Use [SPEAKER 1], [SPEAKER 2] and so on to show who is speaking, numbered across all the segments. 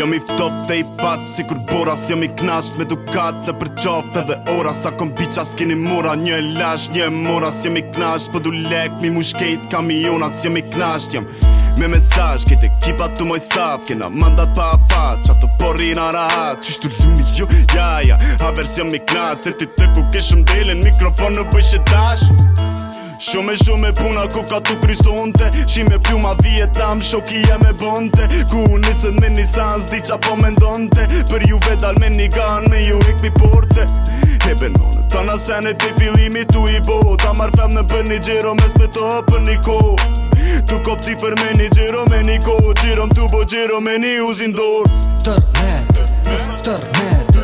[SPEAKER 1] Jom i ftof dhe i pas si kur boras Jom i knasht me dukat dhe përqof dhe ora Sa kom bicha s'kini mora Një e lash, një e moras Jom i knasht për po du lek Mi mu kamionat Jom i knasht jom Me mesaj, kejt ekipa të moj staf Kena mandat pa faq Ato porri në rahat Qështu lumi jo, ja ja Haver si i knasht Se ti të ku keshëm delin Mikrofon në bëjshet dash Mikrofon në bëjshet dash Shume shume puna ku ka tu krysonte Shime pju ma vjetam, shoki e me bonte Ku nisën me një sans, di qa po me ndonte Për ju vedal me një gan, me ju e mi porte E benone, ta na sene te filimi tu i bo Ta martam në për një gjero, mes me to për një ko Tu kop për me një gjero, me një ko Gjero
[SPEAKER 2] më tu bo gjero, me një uzin dor Tërnet, tërnet,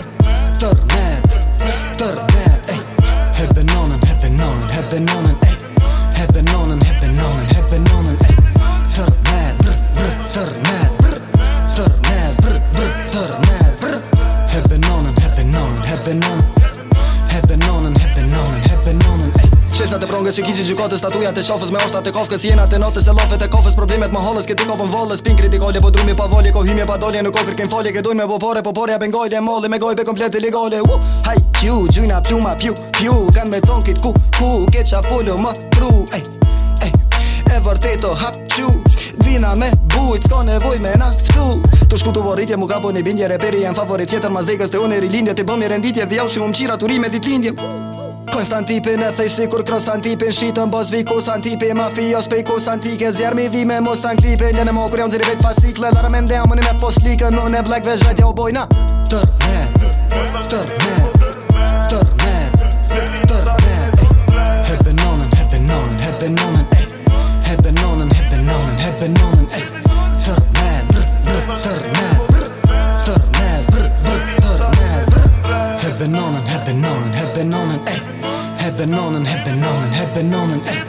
[SPEAKER 2] tërnet, tërnet E benonen, e I've been on and have been on and have been
[SPEAKER 3] Shpresat e prongës që kishin gjykatë statuja të shofës me oshta të kofkës jena të notës e lofet të kofës problemet më hollës që ti kopën vollës pin kritikole po drumi pa volje ko hymje pa dolje në kokër kem folje që doin me popore poporja bengojle molle me gojbe komplete ligole u hi qiu juina piu ma piu kan me ton kit ku ku ke cha folo ma tru ej ej e vërteto hap qiu Vina me bujt, s'ka nevoj me na ftu Të shku të vorritje, mu ka bo një bindje Reperi e në favorit tjetër, ma zdekës të unë e rilindje Të bëmi renditje, vjau shumë qira, të rime dit lindje Konstantipin e thej si kur kros antipin Shitën bos vi kos antipin Mafios pej kos antike Zjer mi me mos të anklipin Njene më kur jam të rivejt fasikle Dara me ndem mëni me poslikën Nuk në black vesh vetja u bojna Tërne Tërne Tërne Tërne
[SPEAKER 2] Hebe nonën Hebe nonën Hebe nonën Hebe nonën Hebe nonën Hebe nonën Tërne Tërne Tërne Tërne Hebe nonën Hebe nonën been on and, eh. hey, have been on and, have on have been on eh. and,